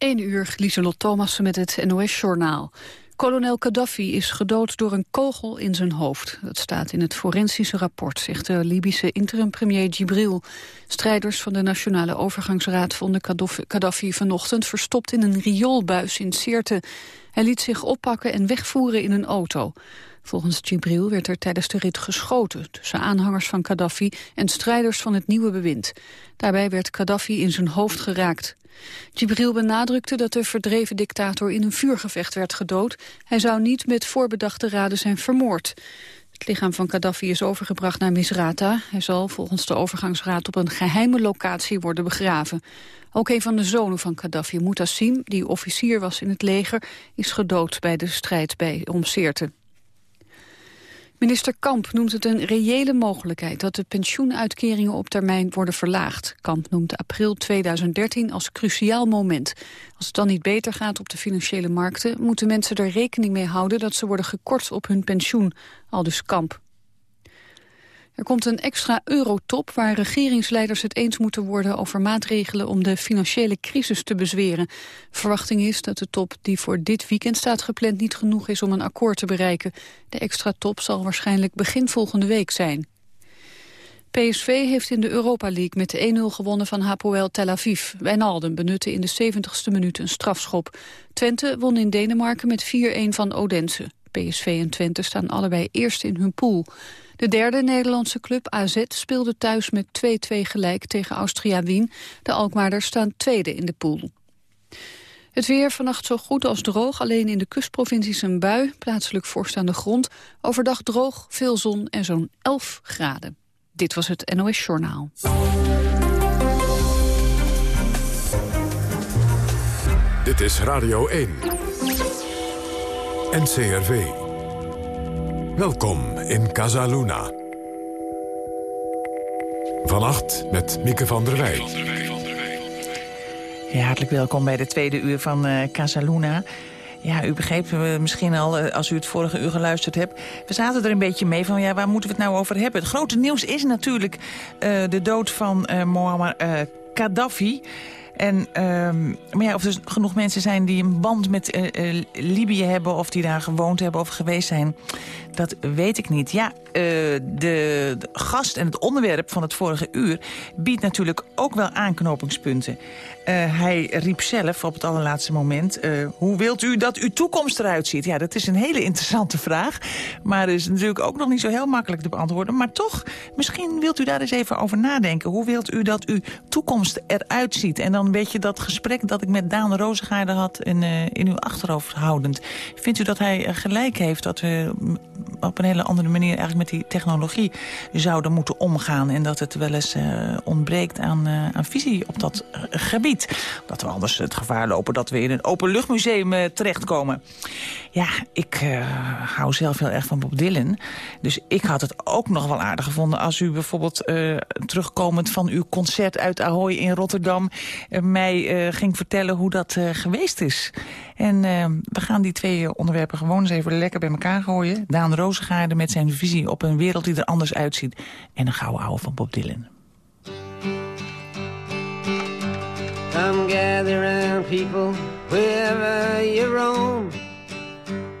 1 uur, Lieselot Thomassen met het NOS-journaal. Kolonel Gaddafi is gedood door een kogel in zijn hoofd. Dat staat in het forensische rapport, zegt de Libische interim-premier Gibril. Strijders van de Nationale Overgangsraad vonden Gaddafi vanochtend verstopt in een rioolbuis in Sirte. Hij liet zich oppakken en wegvoeren in een auto. Volgens Gibril werd er tijdens de rit geschoten tussen aanhangers van Gaddafi en strijders van het nieuwe bewind. Daarbij werd Gaddafi in zijn hoofd geraakt. Gibril benadrukte dat de verdreven dictator in een vuurgevecht werd gedood. Hij zou niet met voorbedachte raden zijn vermoord. Het lichaam van Gaddafi is overgebracht naar Misrata. Hij zal volgens de overgangsraad op een geheime locatie worden begraven. Ook een van de zonen van Gaddafi, Mutassim, die officier was in het leger, is gedood bij de strijd bij Omseerte. Minister Kamp noemt het een reële mogelijkheid dat de pensioenuitkeringen op termijn worden verlaagd. Kamp noemt april 2013 als cruciaal moment. Als het dan niet beter gaat op de financiële markten, moeten mensen er rekening mee houden dat ze worden gekort op hun pensioen, aldus Kamp. Er komt een extra eurotop waar regeringsleiders het eens moeten worden over maatregelen om de financiële crisis te bezweren. Verwachting is dat de top die voor dit weekend staat gepland niet genoeg is om een akkoord te bereiken. De extra top zal waarschijnlijk begin volgende week zijn. PSV heeft in de Europa League met 1-0 gewonnen van Hapoel Tel Aviv. Wijnaldum benutte in de 70ste minuut een strafschop. Twente won in Denemarken met 4-1 van Odense. PSV en Twente staan allebei eerst in hun pool. De derde Nederlandse club AZ speelde thuis met 2-2 gelijk tegen Austria Wien. De Alkmaarders staan tweede in de pool. Het weer vannacht zo goed als droog, alleen in de kustprovincies een bui, plaatselijk vorst aan de grond. Overdag droog, veel zon en zo'n 11 graden. Dit was het NOS Journaal. Dit is Radio 1. NCRV. Welkom in Casaluna. Vannacht met Mieke van der Wij. Ja, hartelijk welkom bij de tweede uur van uh, Casaluna. Ja, u begreep uh, misschien al, uh, als u het vorige uur geluisterd hebt... we zaten er een beetje mee van, ja, waar moeten we het nou over hebben? Het grote nieuws is natuurlijk de dood van Muammar Gaddafi... En, um, maar ja, of er genoeg mensen zijn die een band met uh, uh, Libië hebben... of die daar gewoond hebben of geweest zijn, dat weet ik niet. Ja, uh, de, gast en het onderwerp van het vorige uur... biedt natuurlijk ook wel aanknopingspunten. hij riep zelf op het allerlaatste moment... hoe wilt u dat uw toekomst eruit ziet? Ja, dat is een hele interessante vraag. Maar is natuurlijk ook nog niet zo heel makkelijk te beantwoorden. Maar toch, misschien wilt u daar eens even over nadenken. Hoe wilt u dat uw toekomst eruit ziet? En dan een beetje dat gesprek dat ik met Daan Rozengaarde had in, in uw achterhoofd houdend. Vindt u dat hij gelijk heeft dat we op een hele andere manier eigenlijk met die technologie zouden moeten omgaan en dat het wel eens uh, ontbreekt aan, uh, aan visie op dat gebied? Dat we anders het gevaar lopen dat we in een openluchtmuseum terechtkomen. Ja, ik hou zelf heel erg van Bob Dylan. Dus ik had het ook nog wel aardig gevonden als u bijvoorbeeld terugkomend van uw concert uit Ahoy in Rotterdam mij uh, ging vertellen hoe dat uh, geweest is. En uh, we gaan die twee onderwerpen gewoon eens even lekker bij elkaar gooien. Daan Rozengaarde met zijn visie op een wereld die er anders uitziet. En een gouden ouwe van Bob Dylan. Come gather people wherever you roam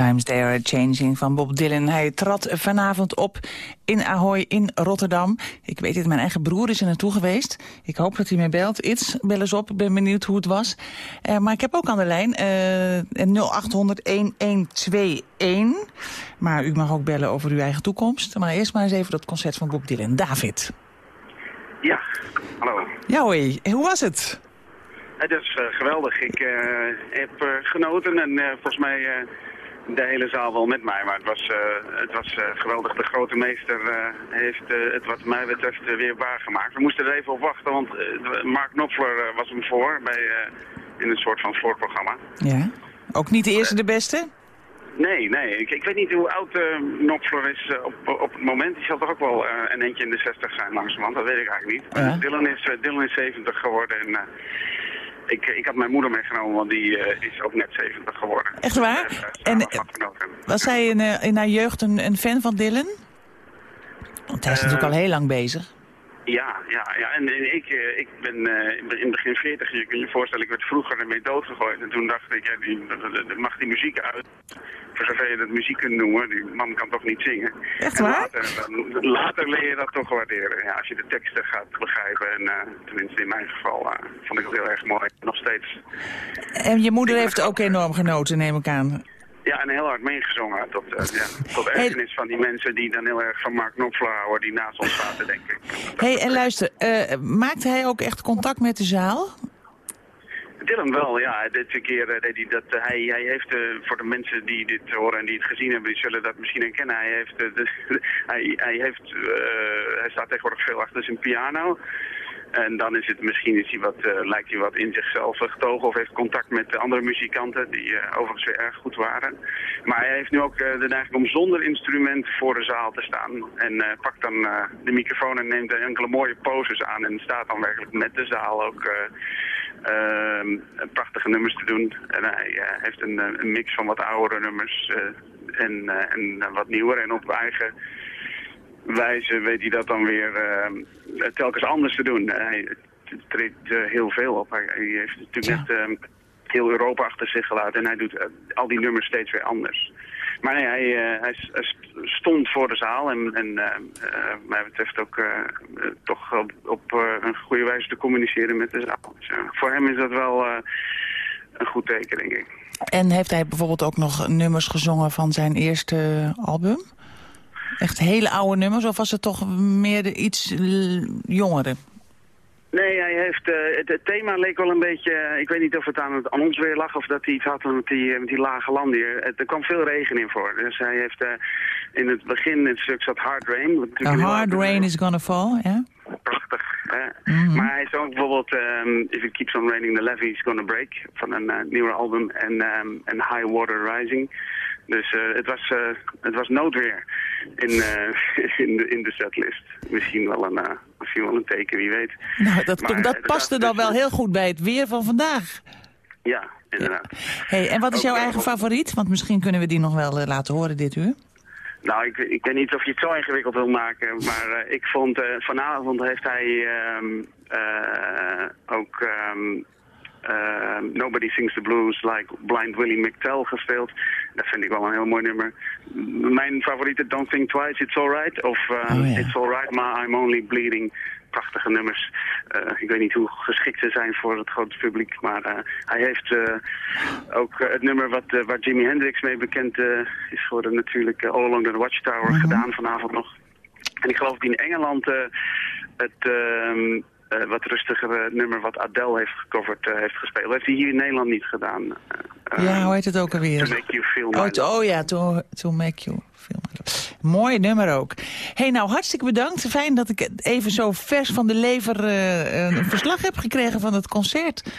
Times They Are Changing van Bob Dylan. Hij trad vanavond op in Ahoy in Rotterdam. Ik weet het, mijn eigen broer is er naartoe geweest. Ik hoop dat hij mij belt. Iets, bel eens op. Ik ben benieuwd hoe het was. Uh, maar ik heb ook aan de lijn uh, 0800-1121. Maar u mag ook bellen over uw eigen toekomst. Maar eerst maar eens even dat concert van Bob Dylan. David. Ja, hallo. Ja hoi, hoe was het? Het is uh, geweldig. Ik heb genoten en volgens mij de hele zaal wel met mij. Maar het was, uh, het was uh, geweldig. De grote meester uh, heeft het wat mij betreft weer waargemaakt. We moesten er even op wachten, want Mark Knopfler was hem voor bij, in een soort van voorprogramma. Ja, ook niet de eerste de beste? Nee, nee. Ik, ik weet niet hoe oud uh, Knopfler is uh, op, op het moment. Die zal toch ook wel uh, een eentje in de 60 zijn langzamerhand. Dat weet ik eigenlijk niet. Ja. Dylan, is, Dylan is 70 geworden en ik, ik had mijn moeder meegenomen, want die uh, is ook net 70 geworden. Echt waar? en was zij in, uh, in haar jeugd een, een, fan van Dylan? Want hij is natuurlijk al heel lang bezig. Ja, ja, ja. En, en ik, ik ben uh, in begin 40, je kunt je voorstellen, ik werd vroeger ermee doodgegooid. En toen dacht ik, ja, die, mag die muziek uit. Voor zover je dat muziek kunt noemen, die man kan toch niet zingen. Echt waar? Later, dan, later leer je dat toch waarderen. Ja, als je de teksten gaat begrijpen. En uh, tenminste in mijn geval vond ik het heel erg mooi. Nog steeds. En je moeder heeft ook enorm genoten, neem ik aan. Ja, en heel hard meegezongen. Tot, uh, ja, tot ergernis van die mensen die dan heel erg van Mark Knopfler houden, die naast ons zaten, denk ik. Hé, hey, en luister, uh, maakte hij ook echt contact met de zaal? Dylan wel, ja. Dit keer uh, deed hij dat. Hij, hij heeft, uh, voor de mensen die dit horen en die het gezien hebben, die zullen dat misschien herkennen. Hij heeft, de, hij, hij, heeft hij staat tegenwoordig veel achter zijn piano. En dan is het misschien is hij wat, uh, lijkt hij wat in zichzelf getogen of heeft contact met andere muzikanten die uh, overigens weer erg goed waren. Maar hij heeft nu ook uh, de neiging om zonder instrument voor de zaal te staan. En pakt dan de microfoon en neemt enkele mooie poses aan en staat dan werkelijk met de zaal ook prachtige nummers te doen. En hij heeft een, een, mix van wat oudere nummers en, en wat nieuwer en op eigen wijze weet hij dat dan weer uh, telkens anders te doen. Hij treedt uh, heel veel op. Hij, hij heeft natuurlijk ja. net uh, heel Europa achter zich gelaten en hij doet al die nummers steeds weer anders. Maar nee, hij, hij, stond voor de zaal en, en mij betreft ook toch op, op een goede wijze te communiceren met de zaal. Dus, voor hem is dat wel een goed teken, denk ik. En heeft hij bijvoorbeeld ook nog nummers gezongen van zijn eerste album? Echt hele oude nummers of was het toch meer de iets jongere? Nee, hij heeft, uh, het, het, thema leek wel een beetje, ik weet niet of het aan, het, aan ons weer lag of dat hij iets had met die, met die lage landen hier. Er kwam veel regen in voor, dus hij heeft uh, in het begin het stuk zat Hard Rain. A hard rain is gonna fall, ja? Prachtig. Mm -hmm. Maar hij is ook bijvoorbeeld um, If It Keeps On Raining, The Levee is Gonna Break van een nieuwe album en, um, en High Water Rising. Dus uh, het, was, uh, het was noodweer in, in, de, in de setlist. Misschien wel een, misschien wel een teken, wie weet. Nou, dat, maar, dat paste dan wel heel goed bij het weer van vandaag. Ja, inderdaad. Hey, en wat is jouw eigen favoriet? Want misschien kunnen we die nog wel laten horen dit uur. Nou, ik, ik weet niet of je het zo ingewikkeld wil maken, maar ik vond vanavond heeft hij um, uh, ook um, Nobody Sings the Blues Like Blind Willie McTell gespeeld. Dat vind ik wel een heel mooi nummer. Mijn favoriete Don't Think Twice, It's Alright of oh, ja. It's Alright, Ma, I'm Only Bleeding prachtige nummers. Uh, ik weet niet hoe geschikt ze zijn voor het grote publiek, maar uh, hij heeft ook het nummer wat, waar Jimi Hendrix mee bekend is geworden natuurlijk All Along the Watchtower -hmm. gedaan vanavond nog. En ik geloof dat in Engeland het ehm, uh, wat rustigere nummer wat Adele heeft gecoverd uh, heeft gespeeld. Dat heeft hij hier in Nederland niet gedaan. Uh, ja, hoe heet het ook alweer? To Make You Feel oh, oh ja, to, to Make You Mooi nummer ook. hey, nou hartstikke bedankt. Fijn dat ik even zo vers van de lever een verslag heb gekregen van het concert.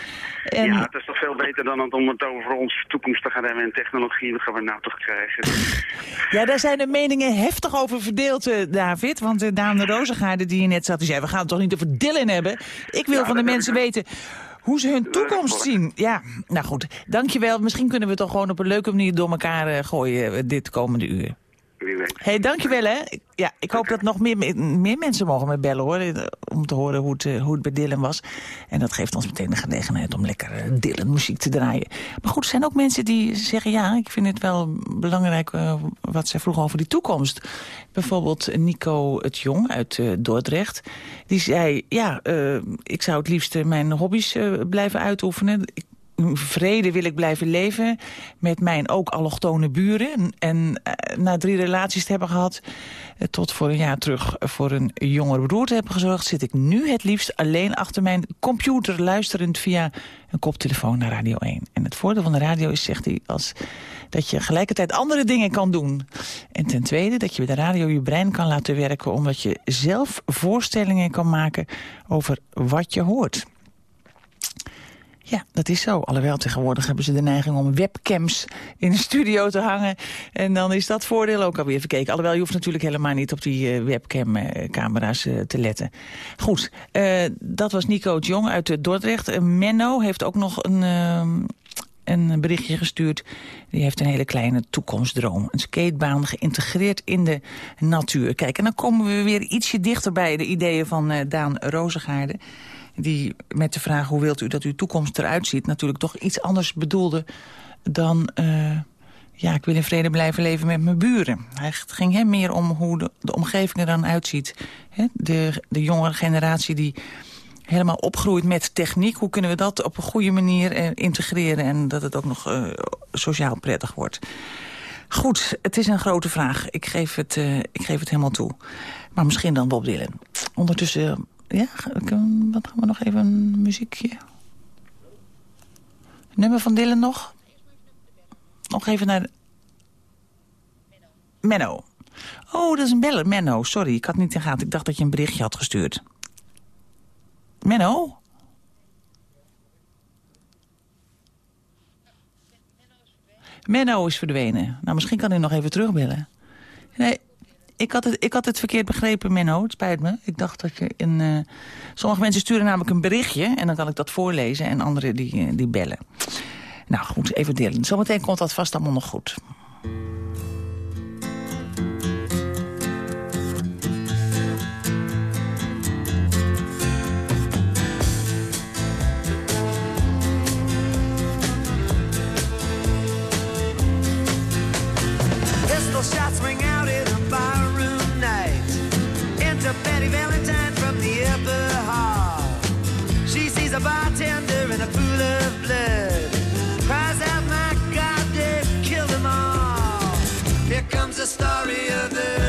En... Ja, het is toch veel beter dan om het over onze toekomst te gaan hebben en technologie. Wat gaan we nou toch krijgen? Ja, daar zijn de meningen heftig over verdeeld, David. Want uh, Daan de Rozengaarde die je net zat, die zei... we gaan het toch niet over Dylan hebben? Ik wil ja, van de mensen weten hoe ze hun toekomst zien. Ja, nou goed. Dankjewel. Misschien kunnen we het toch gewoon op een leuke manier door elkaar gooien dit komende uur hey, dankjewel hè. Ja, ik hoop dat nog meer, meer mensen mogen me bellen hoor. Om te horen hoe het, eh, hoe het bij Dylan was. En dat geeft ons meteen de gelegenheid om lekker uh, Dylan muziek te draaien. Maar goed, er zijn ook mensen die zeggen... ja, ik vind het wel belangrijk uh, wat zij vroegen over die toekomst. Bijvoorbeeld Nico het Jong uit uh, Dordrecht. Die zei, ja, ik zou het liefst mijn hobby's blijven uitoefenen. Ik vrede wil ik blijven leven met mijn ook allochtone buren. En uh, na drie relaties te hebben gehad, uh, tot voor een jaar terug voor een jongere broer te hebben gezorgd... zit ik nu het liefst alleen achter mijn computer luisterend via een koptelefoon naar Radio 1. En het voordeel van de radio is, zegt hij, als dat je gelijkertijd andere dingen kan doen. En ten tweede dat je bij de radio je brein kan laten werken... omdat je zelf voorstellingen kan maken over wat je hoort. Ja, dat is zo. Alhoewel, tegenwoordig hebben ze de neiging om webcams in de studio te hangen. En dan is dat voordeel ook alweer verkeken. Alhoewel, je hoeft natuurlijk helemaal niet op die uh, webcamcamera's uh, te letten. Goed, dat was Nico Jong uit Dordrecht. Menno heeft ook nog een, een berichtje gestuurd. Die heeft een hele kleine toekomstdroom. Een skatebaan geïntegreerd in de natuur. Kijk, en dan komen we weer ietsje dichter bij de ideeën van Daan Rozengaarde die met de vraag hoe wilt u dat uw toekomst eruit ziet... natuurlijk toch iets anders bedoelde dan... Uh, ja, ik wil in vrede blijven leven met mijn buren. Het ging hem meer om hoe de, omgeving er dan uitziet. de, de jongere generatie die helemaal opgroeit met techniek. Hoe kunnen we dat op een goede manier uh, integreren... en dat het ook nog uh, sociaal prettig wordt. Goed, het is een grote vraag. Ik geef het, ik geef het helemaal toe. Maar misschien dan Bob Dylan. Ondertussen ja, wat gaan we nog even een muziekje? Nummer van Dylan nog? Nog even naar... Menno. Oh, dat is een beller. Menno, sorry, ik had niet in gaten. Ik dacht dat je een berichtje had gestuurd. Menno? Menno is verdwenen. Nou, misschien kan hij nog even terugbellen. Nee, ik had, het, ik had het verkeerd begrepen, Menno. Het spijt me. Ik dacht dat je in... Uh, sommige mensen sturen namelijk een berichtje... en dan kan ik dat voorlezen en anderen die, eh, die bellen. Nou goed, even delen. Zometeen komt dat vast allemaal nog goed. Bartender in a pool of blood. Cries out, my God, they've killed them all. Here comes the story of the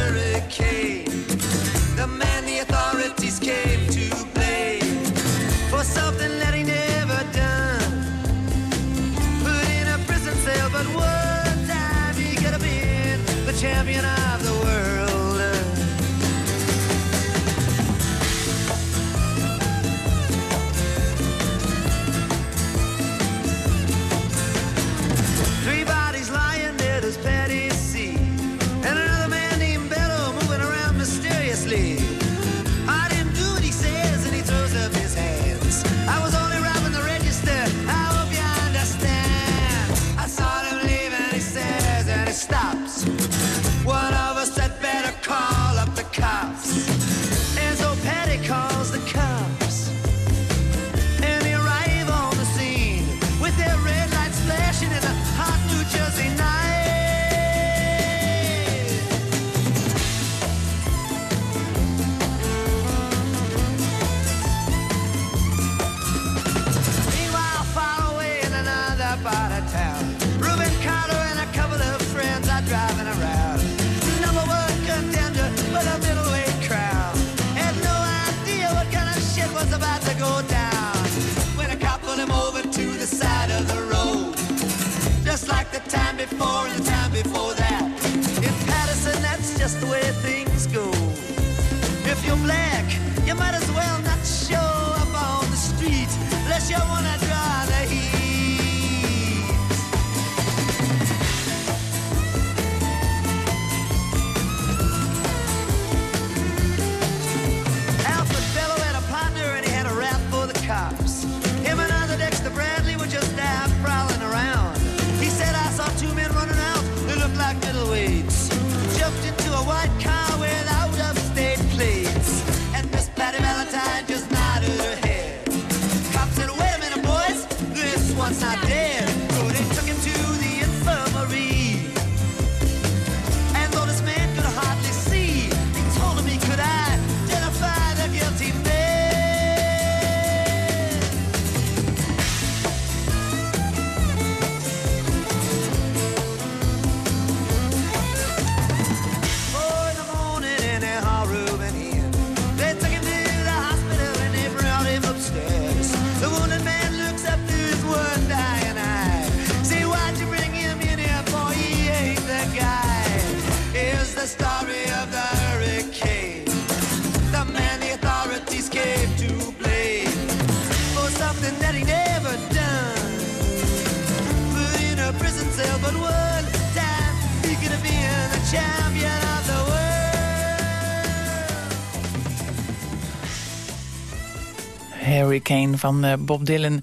van eh, Bob Dylan.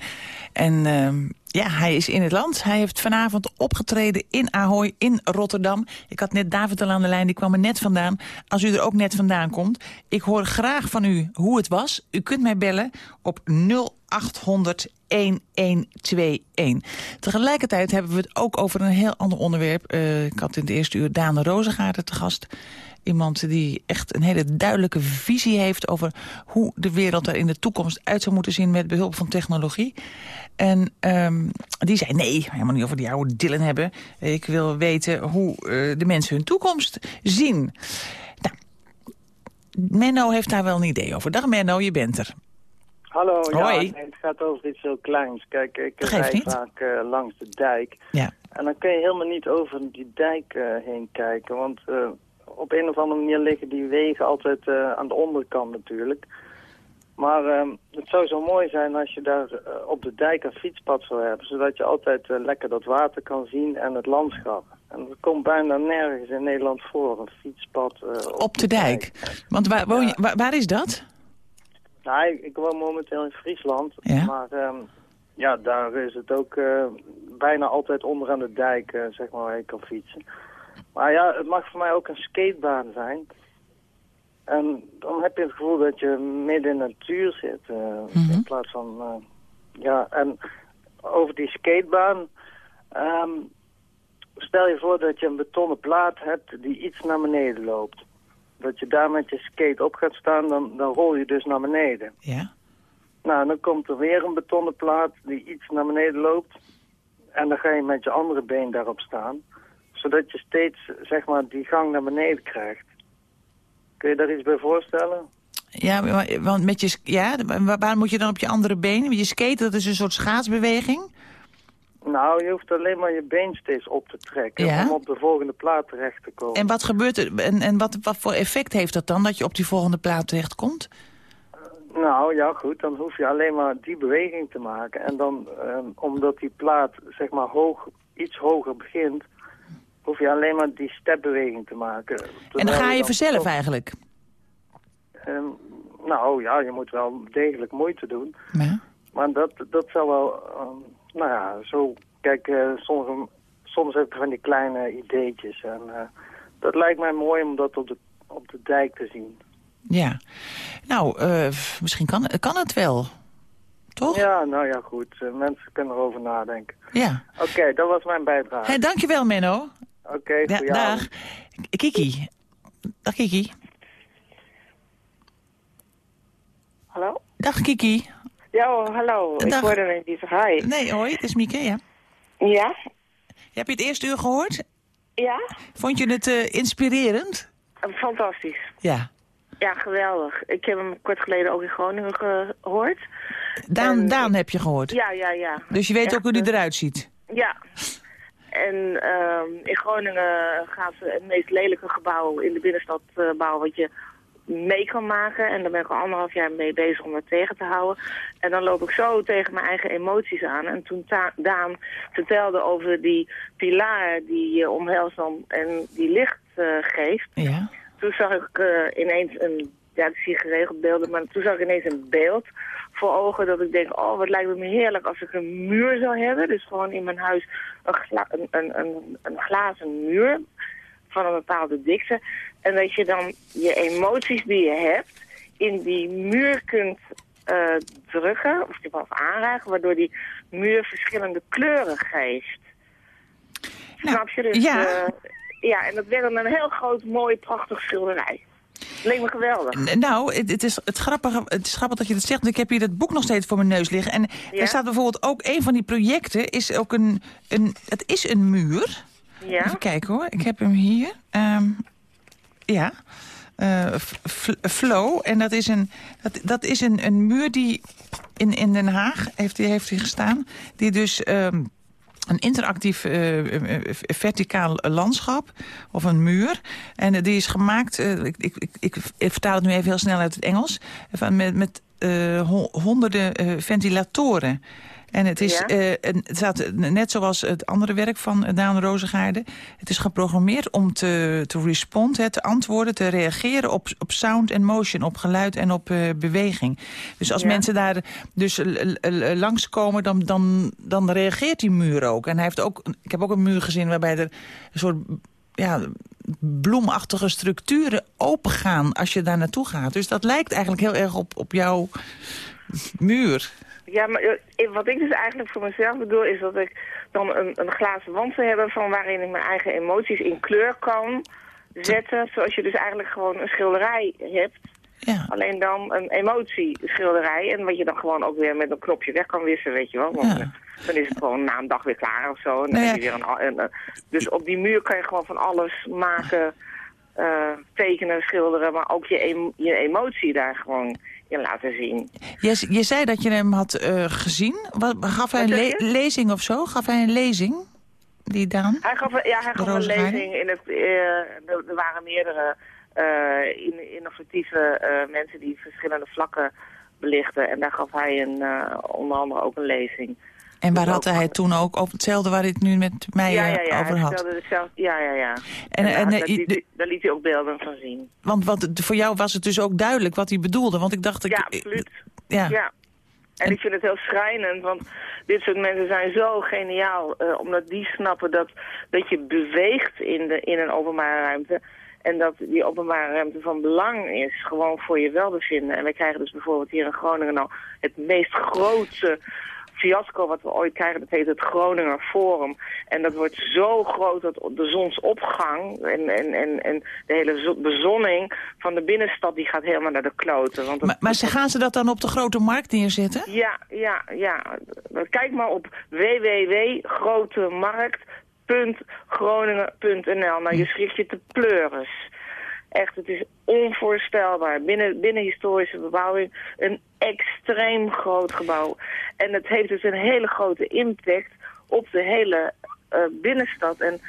En ehm, ja, hij is in het land. Hij heeft vanavond opgetreden in Ahoy in Rotterdam. Ik had net David al aan de lijn, die kwam er net vandaan. Als u er ook net vandaan komt, ik hoor graag van u hoe het was. U kunt mij bellen op 0800 1121. Tegelijkertijd hebben we het ook over een heel ander onderwerp. Eh, ik had in het eerste uur Daan Rozengaarden te gast. Iemand die echt een hele duidelijke visie heeft over hoe de wereld er in de toekomst uit zou moeten zien met behulp van technologie. En ehm, die zei nee, helemaal niet over die oude Dylan hebben. Ik wil weten hoe eh, de mensen hun toekomst zien. Nou, Menno heeft daar wel een idee over. Dag Menno, je bent er. Hallo, ja, Hoi. het gaat over iets heel kleins. Kijk, ik rijd vaak eh, langs de dijk. Ja. En dan kun je helemaal niet over die dijk eh, heen kijken. Want eh, op een of andere manier liggen die wegen altijd eh, aan de onderkant natuurlijk. Maar eh, het zou zo mooi zijn als je daar eh, op de dijk een fietspad zou hebben. Zodat je altijd eh, lekker dat water kan zien en het landschap. En dat komt bijna nergens in Nederland voor, een fietspad Op de dijk. Want waar, woon je, waar, waar is dat? Nou, ik, ik woon momenteel in Friesland, Ja. maar ehm, ja, daar is het ook bijna altijd onder aan de dijk, zeg maar, waar je kan fietsen. Maar ja, het mag voor mij ook een skatebaan zijn. En dan heb je het gevoel dat je midden in de natuur zit, eh, Mhm. in plaats van, eh, ja, en over die skatebaan, ehm, stel je voor dat je een betonnen plaat hebt die iets naar beneden loopt. Dat je daar met je skate op gaat staan, dan, dan rol je dus naar beneden. Ja. Nou, dan komt er weer een betonnen plaat die iets naar beneden loopt. En dan ga je met je andere been daarop staan. Zodat je steeds, zeg maar, die gang naar beneden krijgt. Kun je daar iets bij voorstellen? Ja, maar- want met je, ja, waar, moet je dan op je andere been? Met je skaten, dat is een soort schaatsbeweging. Nou, je hoeft alleen maar je been steeds op te trekken Ja? om op de volgende plaat terecht te komen. En wat gebeurt er? En, en wat, wat voor effect heeft dat dan, dat je op die volgende plaat terechtkomt? Nou ja, goed, dan hoef je alleen maar die beweging te maken. En dan, ehm, omdat die plaat, zeg maar, hoog, iets hoger begint, hoef je alleen maar die stepbeweging te maken. En dan ga je vanzelf toch- eigenlijk. Ehm, nou ja, je moet wel degelijk moeite doen. Ja. Maar dat, dat zou wel, ehm, nou ja, zo, kijk, eh, sommige, soms heb ik van die kleine ideetjes. En eh, dat lijkt mij mooi om dat op de, op de dijk te zien. ja. Nou, eh, misschien kan, kan het wel. Toch? Ja, nou ja, goed. mensen kunnen erover nadenken. Ja. Oké, dat was mijn bijdrage. Hey, dankjewel, Menno. Oké, Ja, goeie dag. Kiki. Dag, Kiki. Hallo? Dag, Kiki. Ja, oh, hallo. Dag. Ik hoorde er niet. Hi. Nee, hoi, het is Mieke, ja. Ja? Heb je het eerste uur gehoord? Ja? Vond je het eh, inspirerend? Fantastisch. Ja. Ja, geweldig. Ik heb hem kort geleden ook in Groningen gehoord. Daan, En- Daan heb je gehoord. Ja, ja, ja. Dus je weet Echt, ook hoe die eh, eruit ziet. Ja. En ehm, in Groningen gaan ze het meest lelijke gebouw in de binnenstad eh, bouwen wat je mee kan maken. En daar ben ik al anderhalf jaar mee bezig om dat tegen te houden. En dan loop ik zo tegen mijn eigen emoties aan. En toen Daan vertelde over die pilaar die je omhelst dan en die licht eh, geeft. Ja. Toen zag ik eh, ineens een, ja ik zie geregeld beelden, maar toen zag ik ineens een beeld voor ogen dat ik denk, oh wat lijkt het me heerlijk als ik een muur zou hebben. Dus gewoon in mijn huis een, gla een, een, een, een glazen muur van een bepaalde dikte. En dat je dan je emoties die je hebt in die muur kunt eh, drukken, of die of aanraken, waardoor die muur verschillende kleuren geeft. Nou, Snap je? Dus, ja. eh, ja, en dat werd dan een heel groot, mooi, prachtig schilderij. Leek me geweldig. N- Nou, het, het, is het, grappige, het is grappig dat je dat zegt. Want ik heb hier dat boek nog steeds voor mijn neus liggen. En Ja? er staat bijvoorbeeld ook een van die projecten is ook een, een het is een muur. Ja? Even kijken hoor, ik heb hem hier. Ehm, ja, Eh, F- F- Flow. En dat is een, dat, dat is een, een muur die in, in Den Haag heeft, die heeft hij gestaan. Die dus... ehm, een interactief eh, eh, verticaal landschap of een muur. En eh, die is gemaakt, ik, ik, ik, ik, vertaal het nu even heel snel uit het Engels... Van met, met ho- honderden ventilatoren. En het is Ja. eh, het staat net zoals het andere werk van Daan Rozengaarde. Het is geprogrammeerd om te, te respond, hè, te antwoorden, te reageren op, op sound en motion, op geluid en op eh, beweging. Dus als Ja. mensen daar dus langskomen, dan, dan, dan reageert die muur ook. En hij heeft ook, ik heb ook een muur gezien waarbij er een soort ja, bloemachtige structuren opengaan als je daar naartoe gaat. Dus dat lijkt eigenlijk heel erg op, op jouw muur. Ja, maar eh, wat ik dus eigenlijk voor mezelf bedoel is dat ik dan een, een glazen wand zou hebben van waarin ik mijn eigen emoties in kleur kan zetten. Zoals je dus eigenlijk gewoon een schilderij hebt. Ja. Alleen dan een emotieschilderij. En wat je dan gewoon ook weer met een knopje weg kan wissen, weet je wel. Want Ja. eh, dan is het gewoon na een dag weer klaar of zo. En dan heb je weer een, eh, dus op die muur kan je gewoon van alles maken, tekenen, schilderen. Maar ook je, em- je emotie daar gewoon in laten zien. Je, je zei dat je hem had eh, gezien. Wat, gaf hij een le- je? lezing of zo? Gaf hij een lezing? Die Daan? Hij gaf, een- ja, hij gaf een lezing. In het, eh, er, waren meerdere eh, in- innovatieve mensen die verschillende vlakken belichten. En daar gaf hij een, onder andere ook een lezing. En waar had hij het toen ook over hetzelfde waar hij het nu met mij ja, eh, ja, ja. over had? hetzelfde. Ja, ja, ja. En- En, en, daar, eh, daar liet, hij- daar liet hij ook beelden van zien. Want wat, voor jou was het dus ook duidelijk wat hij bedoelde. Want ik dacht... Ik, Ja, absoluut. Ja. Ja. En, En- ik vind het heel schrijnend, want dit soort mensen zijn zo geniaal. eh, omdat die snappen dat, dat je beweegt in, de, in een openbare ruimte. En dat die openbare ruimte van belang is, gewoon voor je welbevinden. En wij krijgen dus bijvoorbeeld hier in Groningen nou het meest grote fiasco wat we ooit krijgen. Dat heet het Groninger Forum. En dat wordt zo groot dat de zonsopgang en, en, en, en de hele zo- bezonning van de binnenstad die gaat helemaal naar de kloten. Want Maar, maar ze- gaan ze dat dan op de grote markt neerzetten? ja, ja, ja. Kijk maar op www.grotemarkt.groningen.nl. Nou, je schrikt je te pleuris. Echt, het is onvoorstelbaar. Binnen, binnen historische bebouwing een extreem groot gebouw. En het heeft dus een hele grote impact op de hele eh, binnenstad. En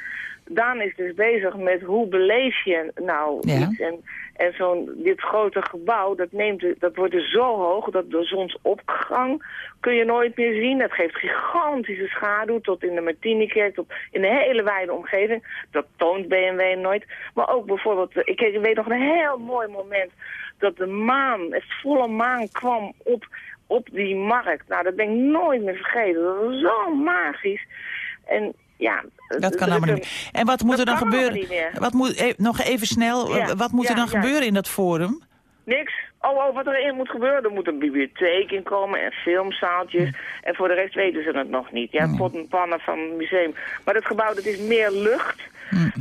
Daan is dus bezig met hoe beleef je nou Ja. iets. En, en zo'n dit grote gebouw, dat, neemt, dat wordt dus zo hoog dat de zonsopgang kun je nooit meer zien. Dat geeft gigantische schaduw tot in de Martinikerk, tot in de hele wijde omgeving. Dat toont BMW nooit. Maar ook bijvoorbeeld, ik, ik weet nog een heel mooi moment dat de maan, het volle maan kwam op, op die markt. Nou, dat ben ik nooit meer vergeten. Dat was zo magisch. En ja... Dat kan is allemaal niet meer. En wat moet er dan gebeuren? Wat moet, eh, nog even snel, Ja, eh, wat moet er dan gebeuren in dat forum? Niks. Oh, oh, wat erin moet gebeuren. Er moet een bibliotheek in komen en filmzaaltjes. En voor de rest weten ze het nog niet. Ja, pot en pannen van het museum. Maar dat gebouw, dat is meer lucht.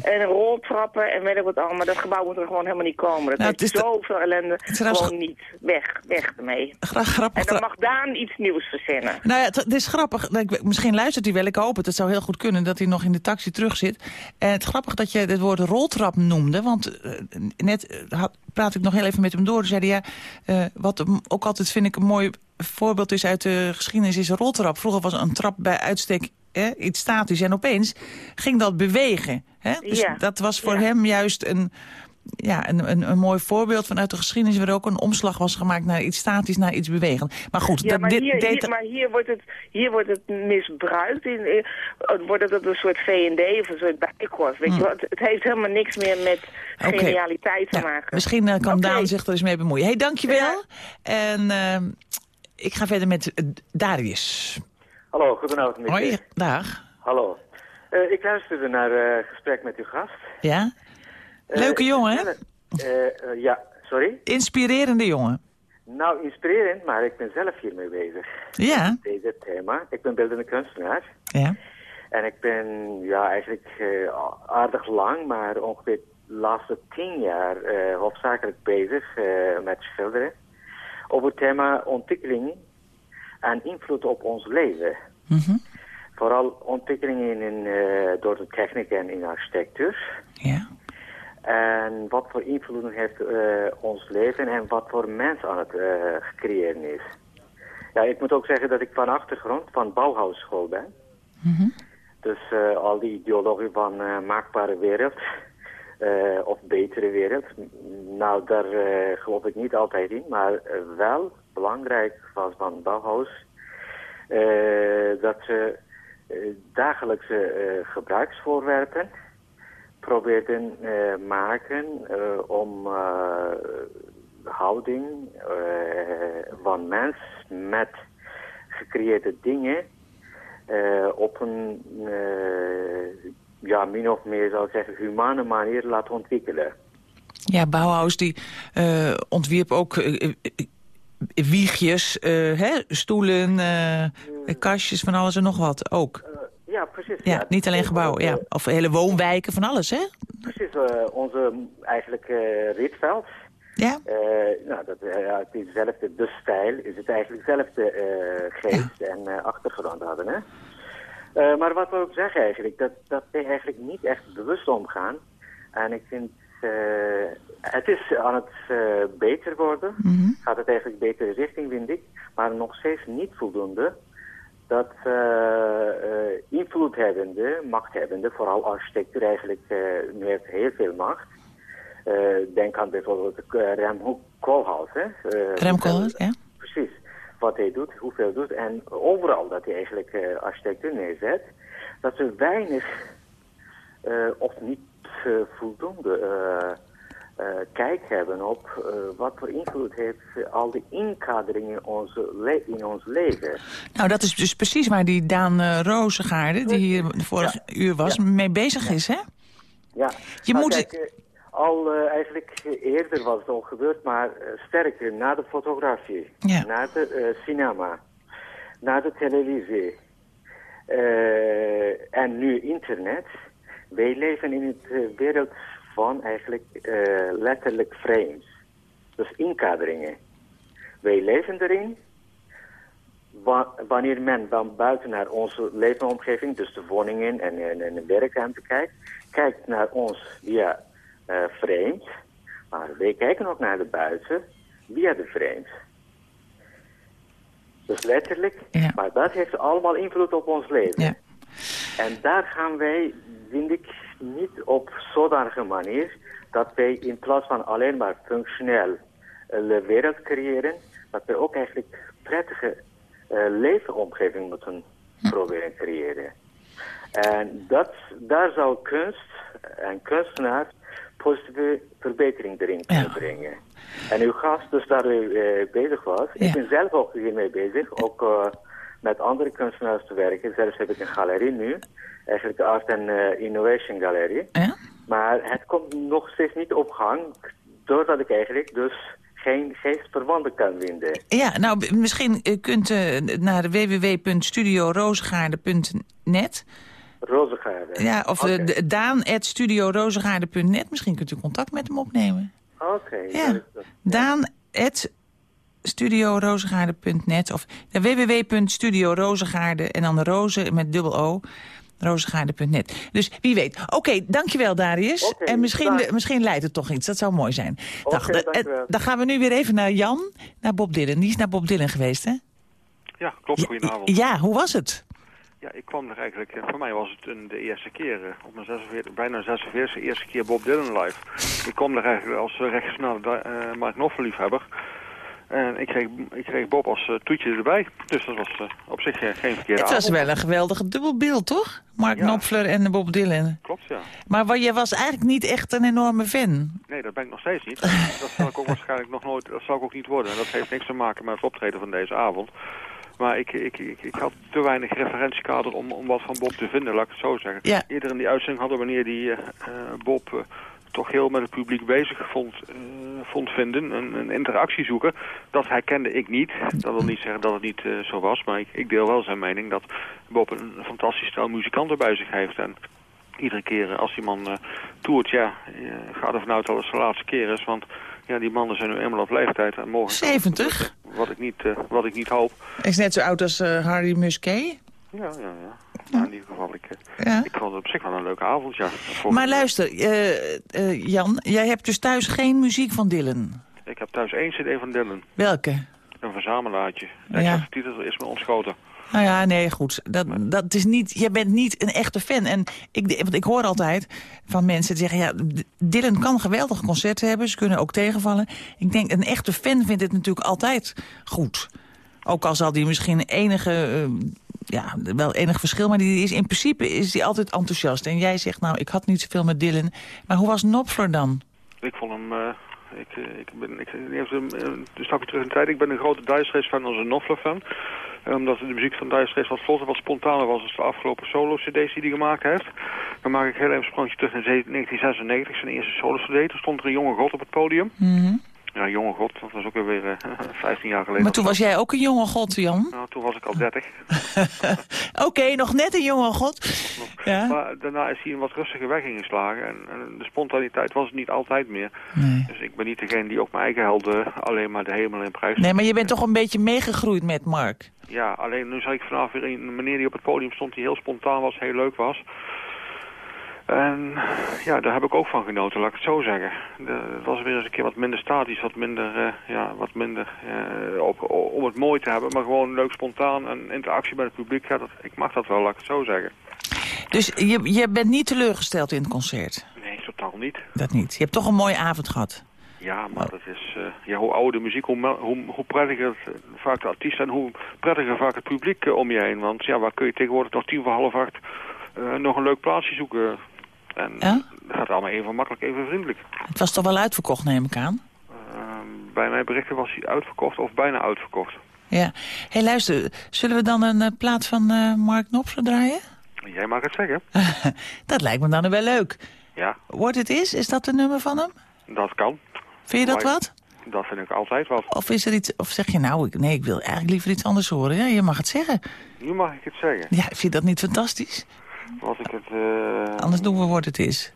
En roltrappen en weet ik wat allemaal. Dat gebouw moet er gewoon helemaal niet komen. Dat Nou, het is de- zoveel ellende. is trouwens Gewoon niet. Weg. Weg ermee. Gra grappig. En dan mag Daan iets nieuws verzinnen. Nou ja, het, het is grappig. Misschien luistert hij wel. Ik hoop het. Het zou heel goed kunnen dat hij nog in de taxi terug zit. En het grappig dat je het woord roltrap noemde. Want eh, net eh, had, praat ik nog heel even met hem door. Toen zei hij, ja, eh, wat ook altijd vind ik een mooi voorbeeld is uit de geschiedenis is een roltrap. Vroeger was een trap bij uitstek hè, iets statisch. En opeens ging dat bewegen. Hè? Dus Ja. dat was voor Ja. hem juist een, ja, een, een, een mooi voorbeeld vanuit de geschiedenis... waar ook een omslag was gemaakt naar iets statisch, naar iets bewegend. Maar goed, Ja, dat, maar, dit hier, deed... hier, maar hier, wordt het, hier wordt het misbruikt. In, in, wordt het een soort V&D of een soort bijkost. Weet je wel? Het, heeft helemaal niks meer met Hmm. Genialiteit te Ja, maken. misschien eh, kan. Daan zich er eens mee bemoeien. hey, dankjewel. En ehm, ik ga verder met Darius. Hallo, goedenavond. Mieke. Hoi, dag. Hallo. Eh, ik luisterde naar het gesprek met uw gast. Ja? Eh, Leuke jongen, hè? eh, eh, ja, sorry. Inspirerende jongen. Nou, inspirerend, maar ik ben zelf hiermee bezig. Ja? Deze thema. Ik ben beeldende kunstenaar. Ja. En ik ben ja, eigenlijk eh, aardig lang, maar ongeveer de laatste tien jaar eh, hoofdzakelijk bezig eh, met schilderen. Over het thema ontwikkeling en invloed op ons leven. Mhm. Vooral ontwikkelingen in, eh, door de techniek en in architectuur. Ja. En wat voor invloeden heeft eh, ons leven en wat voor mens aan het eh creëren is. Ja, ik moet ook zeggen dat ik van achtergrond van Bauhausschool ben. Mhm. Dus al die ideologie van eh, maakbare wereld of betere wereld, nou daar geloof ik niet altijd in, maar wel belangrijk was van Bauhaus eh, dat ze eh, dagelijkse eh, gebruiksvoorwerpen probeerden maken om houding van mens met gecreëerde dingen op een ja, min of meer zou ik zeggen humane manier laten ontwikkelen. Ja, Bauhaus die eh, ontwierp ook wiegjes, eh, hè, stoelen, eh, kastjes, van alles en nog wat ook. Ja, precies. Ja, niet alleen gebouwen, ja. Of hele woonwijken, van alles, hè? Precies, eh, onze eigenlijk eh Rietveld. Ja. Eh, nou, dat, eh, ja, het is hetzelfde, de stijl is het eigenlijk dezelfde eh, geest en eh, achtergrond hadden. Hè? Eh, maar wat wil ik zeggen eigenlijk, dat, dat wij eigenlijk niet echt bewust omgaan. En ik vind, eh, het is aan het eh, beter worden. Gaat het eigenlijk betere richting, vind ik. Maar nog steeds niet voldoende. Dat eh, eh, invloedhebbende, machthebbende, vooral architectuur eigenlijk, eh nu heeft heel veel macht. Eh, denk aan bijvoorbeeld Rem Koolhaas. Eh, Rem Koolhaas, ja. Precies. Wat hij doet, hoeveel doet. En overal dat hij eigenlijk eh, architectuur neerzet. Dat ze weinig eh, of niet voldoende eh, eh, kijk hebben op eh, wat voor invloed heeft al die inkadering in, onze in ons leven. Nou, dat is dus precies waar die Daan Rozengaarde, die hier de vorige uur was, mee bezig is, hè? Ja. Je Nou, moet kijk, al eigenlijk eerder was het al gebeurd, maar sterker na de fotografie, Ja. na de cinema, na de televisie en nu internet. Wij leven in het eh, wereld van eigenlijk eh, letterlijk frames. Dus inkaderingen. Wij leven erin. Wa- wanneer men dan buiten naar onze leefomgeving, dus de woningen en, en, en de werkruimte kijkt, kijkt naar ons via eh frames, maar wij kijken ook naar de buiten via de frames. Dus letterlijk, Ja. maar dat heeft allemaal invloed op ons leven. Ja. En daar gaan wij, vind ik, niet op zodanige manier dat wij in plaats van alleen maar functioneel eh, wereld creëren, dat wij ook eigenlijk prettige eh, leefomgeving moeten proberen creëren. En dat, daar zou kunst en kunstenaar positieve verbetering erin kunnen Ja. brengen. En uw gast, dus daar u eh, bezig was, Ja. ik ben zelf ook hiermee bezig, ook met andere kunstenaars te werken. Zelfs heb ik een galerie nu, eigenlijk de Art and eh, Innovation Galerie. Ja? Maar het komt nog steeds niet op gang, doordat ik eigenlijk dus geen geestverwanten kan vinden. Ja, nou, misschien eh, kunt u naar www.studiorozengaarde.net. Rozengaarden. Ja, of okay. Misschien kunt u contact met hem opnemen. Oké. Ja, dat is- dat- daan.studiorozengaarde.net of ja, en dan de rozen met dubbel O. Rozengaarde.net. Dus wie weet. Oké, dankjewel Darius. Oké, en misschien, misschien leidt het toch iets. Dat zou mooi zijn. Oké, Dag, eh, dan gaan we nu weer even naar Jan, naar Bob Dylan. Die is naar Bob Dylan geweest, hè? Ja, klopt. Goedenavond. Ja, hoe was het? Ja, ik kwam er eigenlijk, eh, voor mij was het een, de eerste keer, eh, op mijn 46, bijna 46 e eerste keer Bob Dylan live. Ik kwam er eigenlijk als rechtsgesnelde uh, Mark Knopfler liefhebber. En ik kreeg, ik kreeg Bob als uh, toetje erbij. Dus dat was uh, op zich uh, geen verkeerde Het was avond. wel een geweldige dubbelbeeld, toch? Mark Ja. Knopfler en Bob Dylan. Klopt, ja. Maar je was eigenlijk niet echt een enorme fan. Nee, dat ben ik nog steeds niet. dat zal ik ook waarschijnlijk nog nooit, dat zal ik ook niet worden. En dat heeft niks te maken met het optreden van deze avond. Maar ik, ik, ik, ik had te weinig referentiekader om, om wat van Bob te vinden, laat ik het zo zeggen. Ja. Eerder in die uitzending hadden wanneer die eh, eh, Bob eh, toch heel met het publiek bezig vond, eh, vond vinden, een, een interactie zoeken. Dat herkende ik niet. Dat wil niet zeggen dat het niet eh, zo was, maar ik, ik deel wel zijn mening dat Bob een fantastisch stel muzikanten bij zich heeft. En iedere keer als die man eh, toert, ja, eh, ga ervan uit dat het zijn laatste keer is. Want ja, die mannen zijn nu eenmaal op leeftijd. En morgen 70? Wat ik niet, eh, wat ik niet hoop. Hij is net zo oud als eh, Harry Musquet. Ja, ja, ja. Nou, in ieder geval, ik, Ja. ik vond het op zich wel een leuke avond, ja. Maar luister, eh, eh, Jan, jij hebt dus thuis geen muziek van Dylan. Ik heb thuis één cd van Dylan. Welke? Een verzamelaartje. Ja. Ja. De titel is me ontschoten. Nou ja, nee, goed. Dat, dat is niet, jij bent niet een echte fan. En ik, want ik hoor altijd van mensen die zeggen... ja, Dylan kan geweldige concerten hebben. Ze kunnen ook tegenvallen. Ik denk, een echte fan vindt het natuurlijk altijd goed. Ook al zal die misschien enige... eh, ja, wel enig verschil, maar die is, in principe is die altijd enthousiast. En jij zegt, nou, ik had niet zoveel met Dylan. Maar hoe was Knopfler dan? Ik vond hem... eh, ik, eh, ik ben ik, even een, stapje terug in de tijd. Ik ben een grote Dire Straits fan als een Knopfler fan. Eh, omdat de muziek van Dire Straits wat vlotter, wat spontaner was... als de afgelopen solo-cd's die hij gemaakt heeft. Dan maak ik heel even een sprongje terug in 1996, zijn eerste solo-cd. Toen stond er een jonge god op het podium. Ja, jonge god, dat was ook weer eh 15 jaar geleden. Maar toen was jij ook een jonge god, Jan. Nou, toen was ik al 30. Oké, nog net een jonge god. Ja. Maar daarna is hij een wat rustiger weg ingeslagen. En, en de spontaniteit was het niet altijd meer. Nee. Dus ik ben niet degene die ook mijn eigen helden alleen maar de hemel in prijs. Nee, maar je bent toch een beetje meegegroeid met Mark. Ja, alleen nu zag ik vanavond weer een meneer die op het podium stond die heel spontaan was, heel leuk was. En ja, daar heb ik ook van genoten, laat ik het zo zeggen. Het was weer eens een keer wat minder statisch, wat minder, eh, ja, wat minder eh, op, om het mooi te hebben. Maar gewoon leuk spontaan en interactie met het publiek. Ja, dat, ik mag dat wel, laat ik het zo zeggen. Dus je, je bent niet teleurgesteld in het concert? Nee, totaal niet. Dat niet. Je hebt toch een mooie avond gehad? Ja, maar dat is, eh, ja, hoe ouder de muziek, hoe, hoe, hoe prettiger het, vaak de artiest en hoe prettiger vaak het publiek om je heen. Want ja, waar kun je tegenwoordig nog tien voor half acht nog een leuk plaatsje zoeken? En Ja? dat gaat allemaal even makkelijk, even vriendelijk. Het was toch wel uitverkocht, neem ik aan? Ehm, bij mijn berichten was hij uitverkocht of bijna uitverkocht. Ja. hey, luister, zullen we dan een eh, plaat van eh, Mark Knopfler draaien? Jij mag het zeggen. dat lijkt me dan wel leuk. Ja, What It Is, is dat de nummer van hem? dat kan. Vind je dat Maar- wat? Dat vind ik altijd wat. Of, is er iets, of zeg je nou, ik, nee, ik wil eigenlijk liever iets anders horen. Ja, je mag het zeggen. Nu mag ik het zeggen. Ja, vind je dat niet fantastisch? Wat ik het... eh, Anders doen we What It Is.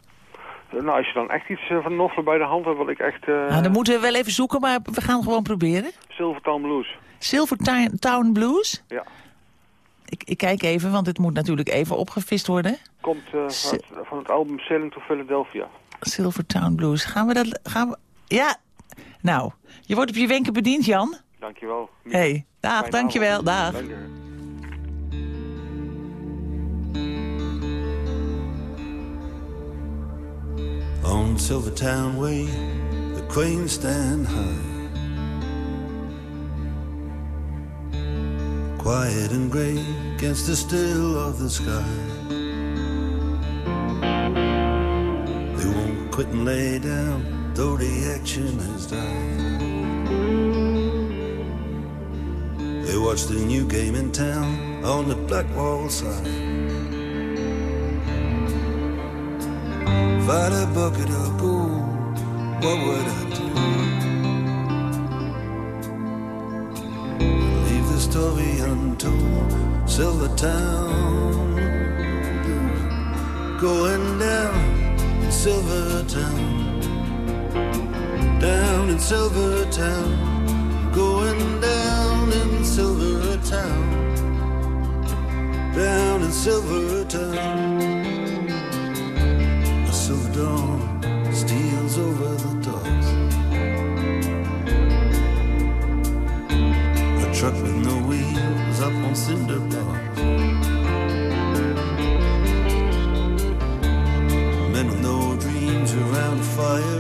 nou, als je dan echt iets eh, van Noffler bij de hand hebt, wil ik echt... eh Nou, dan moeten we wel even zoeken, maar we gaan gewoon proberen. Silvertown Blues. Silver Ti- Town Blues? Ja. Ik, ik kijk even, want het moet natuurlijk even opgevist worden. Komt van, het, van het album Sailing to Philadelphia. Silver Town Blues. Gaan we dat... Gaan we... Ja. Nou, je wordt op je wenken bediend, Jan. Dankjewel. hey, dag, Fijne dankjewel, avond. dag. On Silvertown Way, the queens stand high. Quiet and grey against the still of the sky. They won't quit and lay down, though the action has died. They watch the new game in town on the Blackwall side. Had a bucket of gold, what would I do? Leave the story untold. Silver Town, going down in Silver Town, down in Silver Town, going down in Silver Town, down in Silver Town dawn steals over the docks. A truck with no wheels up on cinder blocks. Men with no dreams around fire.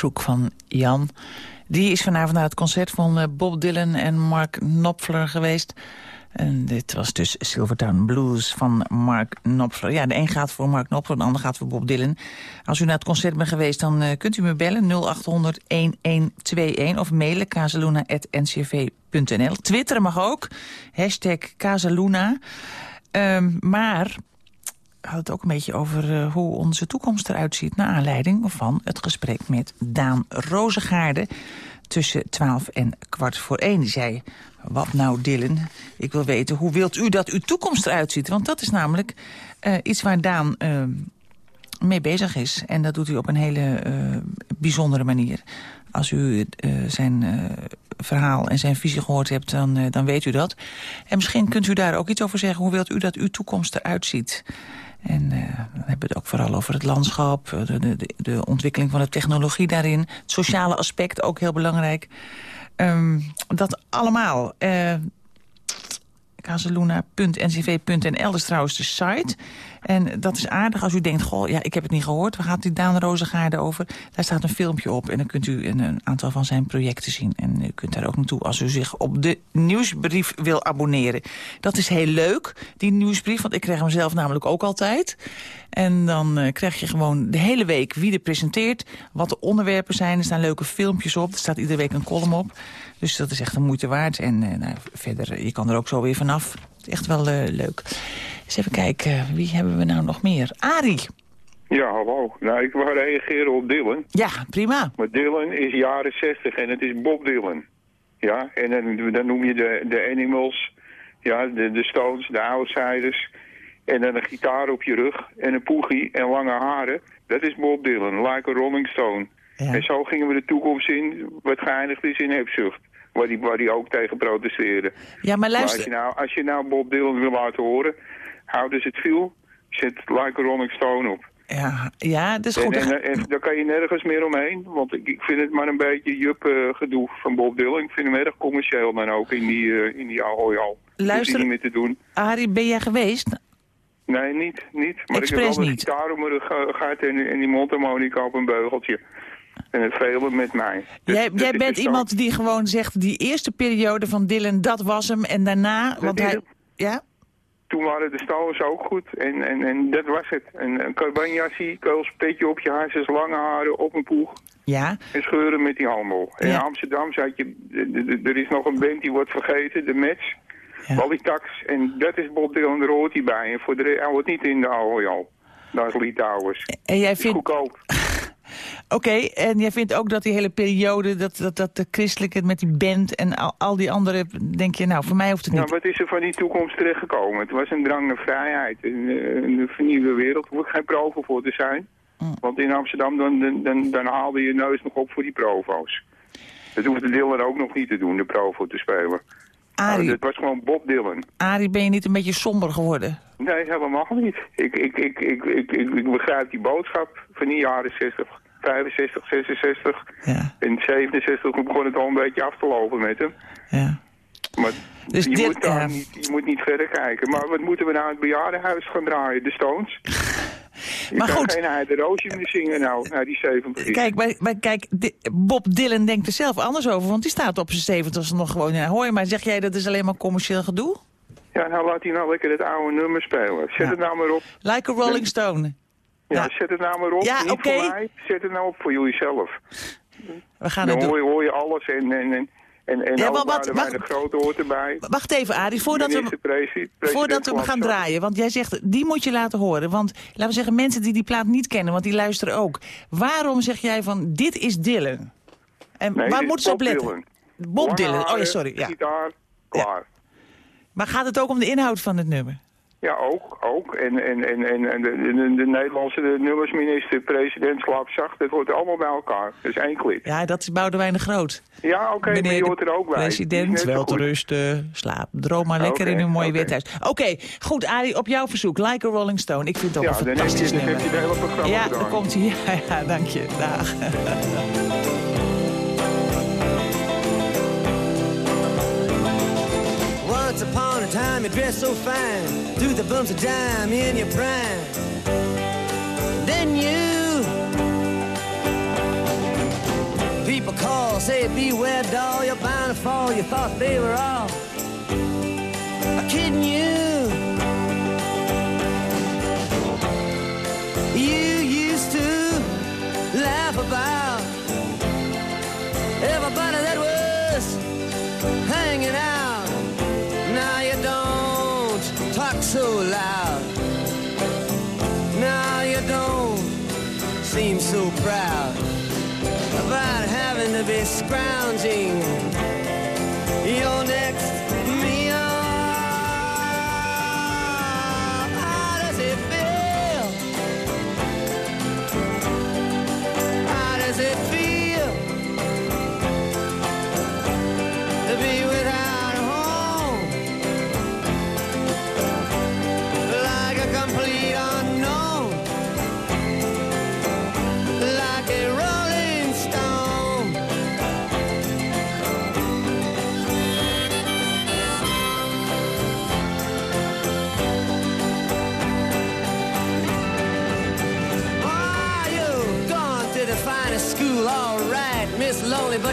Verzoek van Jan. Die is vanavond naar het concert van eh, Bob Dylan en Mark Knopfler geweest. En dit was dus Silvertown Blues van Mark Knopfler. Ja, de een gaat voor Mark Knopfler, de ander gaat voor Bob Dylan. Als u naar het concert bent geweest, dan eh, kunt u me bellen 0800-1121 of mailen casaluna.ncv.nl. Twitteren mag ook, hashtag Casaluna. Ehm, maar had het ook een beetje over eh, hoe onze toekomst eruit ziet... naar aanleiding van het gesprek met Daan Rozengaarde... tussen 12 en kwart voor één. Die zei, wat nou Dylan, ik wil weten, hoe wilt u dat uw toekomst eruit ziet? Want dat is namelijk eh, iets waar Daan eh, mee bezig is. En dat doet hij op een hele bijzondere manier. Als u zijn verhaal en zijn visie gehoord hebt, dan, dan weet u dat. En misschien kunt u daar ook iets over zeggen. Hoe wilt u dat uw toekomst eruit ziet? En eh, dan hebben we het ook vooral over het landschap, eh, de, de, de ontwikkeling van de technologie daarin. Het sociale aspect, ook heel belangrijk. Ehm, dat allemaal. Eh kazeluna.ncv.nl is trouwens de site. En dat is aardig als u denkt, goh, ja, ik heb het niet gehoord. Waar gaat die Daan Rozengaarde over? Daar staat een filmpje op en dan kunt u een, een aantal van zijn projecten zien. En u kunt daar ook naartoe als u zich op de nieuwsbrief wil abonneren. Dat is heel leuk, die nieuwsbrief, want ik krijg hem zelf namelijk ook altijd. En dan eh, krijg je gewoon de hele week wie er presenteert, wat de onderwerpen zijn. Er staan leuke filmpjes op, er staat iedere week een column op. Dus dat is echt een moeite waard. En eh, nou, verder, je kan er ook zo weer vanaf. Het is echt wel eh, leuk. Eens even kijken, wie hebben we nou nog meer? Arie. Ja, hallo. Nou, ik wil reageren op Dylan. Ja, prima. Maar Dylan is jaren 60 en het is Bob Dylan. Ja, en dan, dan noem je de, de Animals, ja, de, de Stones, de Outsiders. En dan een gitaar op je rug en een poegie en lange haren. Dat is Bob Dylan, like a Rolling Stone. En zo gingen we de toekomst in, wat geëindigd is in hebzucht. Waar die, waar die ook tegen protesteerde. Ja, maar luister... als, je nou, als je nou Bob Dylan wil laten horen, hou dus het viel. Zet like a Rolling Stone op. Ja, ja dat is goed. En, en, en daar kan je nergens meer omheen. Want ik, ik vind het maar een beetje jup eh, gedoe van Bob Dylan. Ik vind hem erg commercieel dan ook in die, uh, in die Ahoy al. Luister, niet meer te doen. Arie, ben jij geweest? Nee, niet. niet. Maar Express ik heb wel een gitaar om mijn rug eh, gehad en, en die mondharmonica op een beugeltje. En het velen met mij. Dus Jij, dat jij is bent iemand die gewoon zegt... die eerste periode van Dylan, dat was hem. En daarna... Want is hij, ja? Toen waren de Stones ook goed. En, en, en dat was het. Een, een cabanjassie, keulspetje op je harses, lange haren, op een poeg. Ja. En scheuren met die handel. Ja. in Amsterdam zat je... Er is nog een band die wordt vergeten, de Mets. Wally Tax. En dat is Bob Dylan, daar hoort hij bij. En voor de hij wordt niet in de Ahoy al. naar Litouwers. En jij Is vindt... goedkoop. Oké, en jij vindt ook dat die hele periode, dat, dat, dat de christelijke met die band en al, al die andere, denk je, nou, voor mij hoeft het Ja, niet. wat is er van die toekomst terechtgekomen? Het was een drang naar vrijheid. Een, een vernieuwde wereld. Er hoeft geen provo voor te zijn. Mm. Want in Amsterdam dan, dan, dan, dan haalde je neus nog op voor die provo's. Dat hoeft de Dylan ook nog niet te doen, de provo te spelen. Arie, Het was gewoon Bob Dylan. Arie, ben je niet een beetje somber geworden? Nee, helemaal niet. Ik, ik, ik, ik, ik, ik, begrijp die boodschap van die jaren 60, 65, 66. Ja. In 67 begon het al een beetje af te lopen met hem. Ja. Maar Dus je, dit- moet daar ja. niet, je moet niet verder kijken. Maar wat moeten we nou het bejaardenhuis gaan draaien? De Stones? Je Maar goed. geen Heide Roosje meer zingen nou, naar die 70 is. Kijk, maar, maar kijk, Bob Dylan denkt er zelf anders over, want die staat op zijn zeventigste nog gewoon in Ahoy. Maar zeg jij dat is alleen maar commercieel gedoe? Ja, nou laat hij nou lekker het oude nummer spelen. Zet het nou maar op. Like a Rolling Stone. Ja, zet het nou maar op. Ja, niet voor mij. Zet het nou op voor jullie zelf. We gaan Dan het hoor doen. je, hoor je alles en, en, en, en, en Ja, wacht. de Grote hoort erbij. Wacht even, Arie, voordat we, voordat we hem gaan draaien. Want jij zegt, die moet je laten horen. Want laten we zeggen, mensen die die plaat niet kennen, want die luisteren ook. Waarom zeg jij van, dit is Dylan? En Nee, waar moeten ze op letten? Dylan. Bob Dylan, oh ja, sorry. Ja. Gitaar, klaar. Maar gaat het ook om de inhoud van het nummer? Ja, ook. ook. En, en, en, en, en de, de, de Nederlandse de nummersminister, president, slaap zacht. Dat hoort allemaal bij elkaar. Dat is één klik. Ja, dat is Boudewijn de Groot. Ja, oké, maar hoort er ook bij. President, wel te rusten, slaap, droom maar lekker in uw mooie oké. withuis. Oké, goed, Arie, op jouw verzoek, Like a Rolling Stone. Ik vind het ook Ja, een dan heb je, fantastisch dan heb nummer. je het hele programma Ja, daar komt hij. Ja, ja, dank je. Dag. Once upon a time, you dressed so fine, through the bumps of dime in your prime. Then you, people call, say, beware, doll, you're bound to fall. You thought they were all kidding you. It's scrounging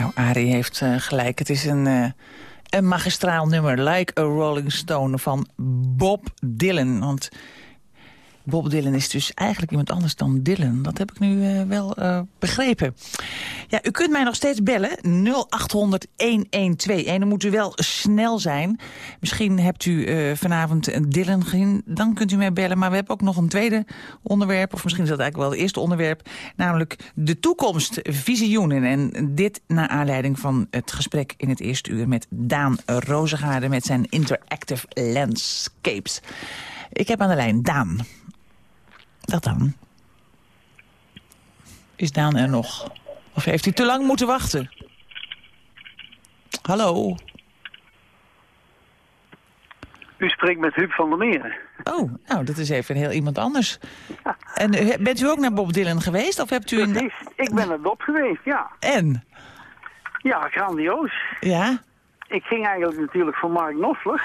Nou, Arie heeft eh, gelijk. Het is een, eh, een magistraal nummer. Like a Rolling Stone van Bob Dylan. Want Bob Dylan is dus eigenlijk iemand anders dan Dylan. Dat heb ik nu eh, wel eh, begrepen. Ja, u kunt mij nog steeds bellen. 0800-1121. Dan moet u wel snel zijn. Misschien hebt u eh, vanavond een Dylan gezien. Dan kunt u mij bellen. Maar we hebben ook nog een tweede onderwerp. Of misschien is dat eigenlijk wel het eerste onderwerp. Namelijk de toekomst, visioenen. En dit naar aanleiding van het gesprek in het eerste uur... met Daan Rozengaarde met zijn Interactive Landscapes. Ik heb aan de lijn Daan. Dat dan? Is Daan er nog? Of heeft hij te lang moeten wachten? Hallo? U spreekt met Huub van der Meer. Oh, nou, dat is even heel iemand anders. En eh, bent u ook naar Bob Dylan geweest? Of hebt u een... Precies, ik ben naar Bob geweest, ja. En? Ja, grandioos. Ja? Ik ging eigenlijk natuurlijk voor Mark Knopfler.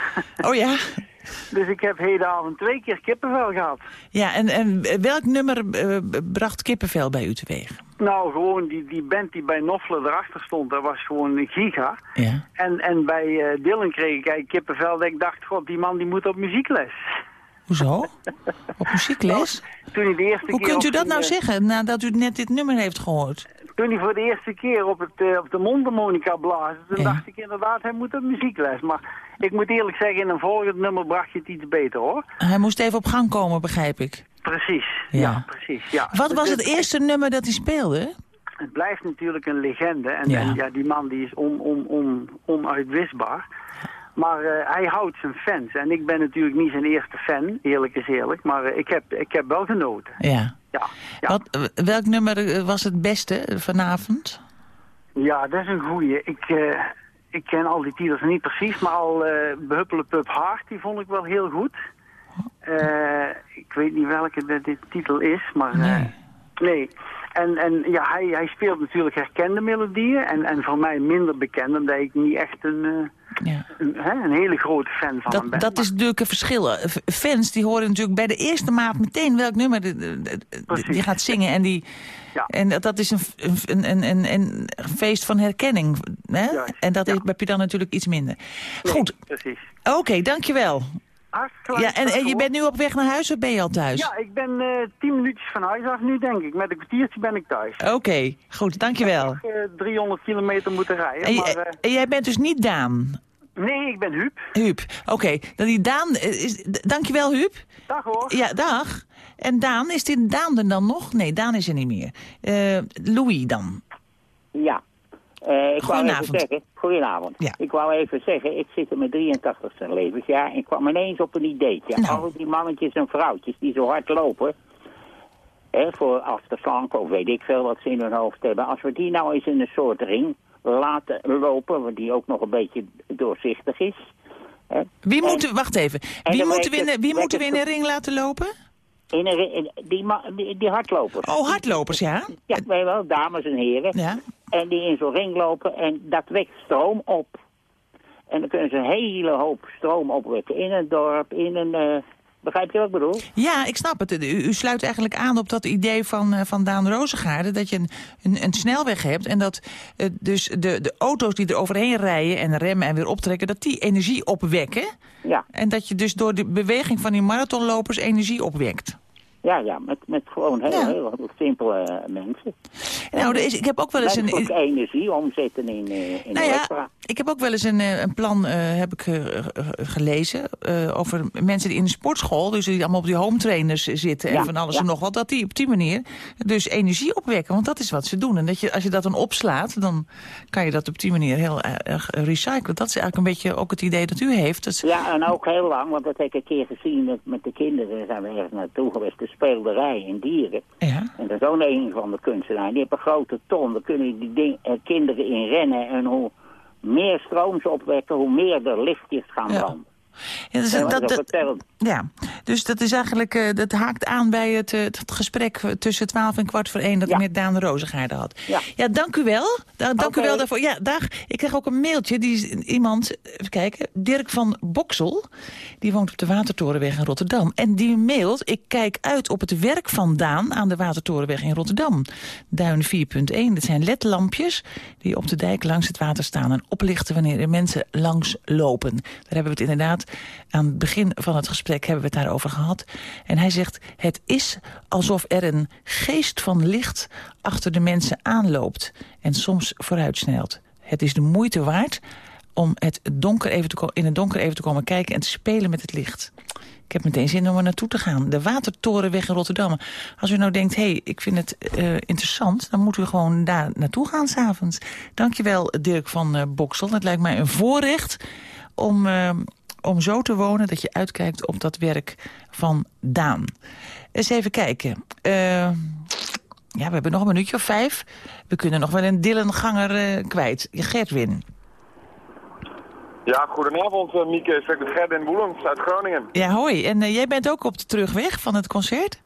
Oh ja? dus ik heb hedenavond twee keer kippenvel gehad. Ja, en, en welk nummer eh, bracht kippenvel bij u teweeg? Nou, gewoon die, die band die bij Knopfler erachter stond, dat was gewoon een giga. Ja. En, en bij eh, Dylan kreeg ik kippenvel dat ik dacht, god, die man die moet op muziekles. Hoezo? Op muziekles? Toen hij de eerste Hoe keer kunt u dat die, nou eh, zeggen, nadat u net dit nummer heeft gehoord? Toen hij voor de eerste keer op, het, eh, op de mondharmonica blaasde, toen dacht ik inderdaad, hij moet op muziekles. Maar ik moet eerlijk zeggen, in een volgend nummer bracht je het iets beter hoor. Hij moest even op gang komen, begrijp ik. Precies, Ja. ja, precies. Ja. Wat was Dus het eerste nummer dat hij speelde? Het blijft natuurlijk een legende. En Ja. en ja, die man die is on, on, on, onuitwisbaar. Maar eh, hij houdt zijn fans. En ik ben natuurlijk niet zijn eerste fan, eerlijk is eerlijk. Maar eh, ik, heb, ik heb wel genoten. Ja. Ja, ja. Wat, eh, welk nummer was het beste vanavond? ja dat is een goeie. Ik, ik ken al die titels niet precies. Maar al eh Behuppele Pup Hart, die vond ik wel heel goed. Eh, ik weet niet welke de, de titel is. Maar, Nee. nee. En, en ja, hij, hij speelt natuurlijk herkende melodieën en, en voor mij minder bekend, omdat ik niet echt een, eh, Ja. een, hè, een hele grote fan van hem Dat, ben. dat is natuurlijk een verschil. Eh, Fans die horen natuurlijk bij de eerste maat meteen welk nummer de, de- de- de- die gaat zingen. En, die, en dat, dat is een, een, een, een, een feest van herkenning. Hè? en dat is- heb je dan natuurlijk iets minder. Goed, Precies. oké, dankjewel. Hartstikke Ja, en, je bent nu op weg naar huis of ben je al thuis? Ja, ik ben eh, tien minuutjes van huis af nu, denk ik. Met een kwartiertje ben ik thuis. Oké, goed, dankjewel. Ik heb nog, eh, 300 kilometer moeten rijden. En, maar, eh, en jij bent dus niet Daan? nee, ik ben Huub. Huub, oké. Dan die Daan, is, dankjewel Huub. Dag hoor. Ja, dag. En Daan, is dit Daan er dan nog? Nee, Daan is er niet meer. Eh, Louis dan. Ja. Eh, ik wou even Goedenavond. zeggen, goedenavond. Ja. Ik wou even zeggen, ik zit in mijn 83ste levensjaar en ik kwam ineens op een ideetje. Nou. Al die mannetjes en vrouwtjes die zo hard lopen, hè, voor af te flanken of weet ik veel wat ze in hun hoofd hebben. Als we die nou eens in een soort ring laten lopen, want die ook nog een beetje doorzichtig is. Hè. Wie En- moeten, wacht even. en Wie moeten we wie moeten we in een ring laten lopen? In een, in, die, die, die hardlopers. Oh, hardlopers, ja. Ja, weet wel, dames en heren. Ja. En die in zo'n ring lopen en dat wekt stroom op. En dan kunnen ze een hele hoop stroom opwekken in een dorp, in een... begrijp je wat ik bedoel? Ja, ik snap het. U, u sluit eigenlijk aan op dat idee van, eh, van Daan Rozengaarde... dat je een, een, een snelweg hebt en dat eh, dus de, de auto's die er overheen rijden... en remmen en weer optrekken, dat die energie opwekken. Ja. En dat je dus door de beweging van die marathonlopers energie opwekt. Ja, ja, met, met gewoon heel, heel simpele eh, mensen. Nou, is, ik heb ook wel eens een... Energie omzetten in, eh in Nou ja, ik heb ook wel eens een, eh, een plan heb ik, gelezen over mensen die in de sportschool, dus die allemaal op die home trainers zitten en Ja, van alles ja. en nog wat, dat die op die manier dus energie opwekken, want dat is wat ze doen. En dat je, als je dat dan opslaat, dan kan je dat op die manier heel erg recyclen. Dat is eigenlijk een beetje ook het idee dat u heeft. Dat, Ja, en ook heel lang, want dat heb ik een keer gezien met, met de kinderen. zijn we ergens naartoe geweest, de speelderij in Dieren. Ja. En dat is ook een van de kunstenaars. Die heeft een grote ton, daar kunnen die ding, eh, kinderen in rennen. En hoe meer stroom ze opwekken, hoe meer er lichtjes gaan branden. Ja, dus Ja, dat, dat ja, dus dat is eigenlijk, eh, dat haakt aan bij het, eh, het gesprek tussen 12 en kwart voor één dat ik met Daan Rozengaarde had. Ja. dank u wel. Da- dank u wel daarvoor. Ja, dag. Ik kreeg ook een mailtje, die iemand, even kijken, Dirk van Boksel, die woont op de Watertorenweg in Rotterdam. En die mailt, ik kijk uit op het werk van Daan aan de Watertorenweg in Rotterdam. Duin 4.1, dat zijn ledlampjes die op de dijk langs het water staan en oplichten wanneer er mensen langs lopen. Daar hebben we het inderdaad aan het begin van het gesprek hebben we het daarover gehad. En hij zegt, het is alsof er een geest van licht achter de mensen aanloopt en soms vooruitsnelt. Het is de moeite waard om het donker even in het donker even te komen kijken en te spelen met het licht. Ik heb meteen zin om er naartoe te gaan. De Watertorenweg in Rotterdam. Als u nou denkt, hé, hey, ik vind het eh, interessant... dan moet u gewoon daar naartoe gaan s'avonds. Dankjewel, Dirk van eh, Boksel. Het lijkt mij een voorrecht om, eh, om zo te wonen... dat je uitkijkt op dat werk van Daan. Eens even kijken. Eh, ja, we hebben nog een minuutje of vijf. We kunnen nog wel een Dylan Ganger eh, kwijt. Gertwin. Ja, goedenavond uh, Mieke. Ik met Gerdin Boelens uit Groningen. Ja, hoi. En eh, jij bent ook op de terugweg van het concert?